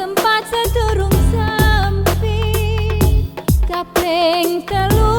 sempat sedurung sampai kapling telur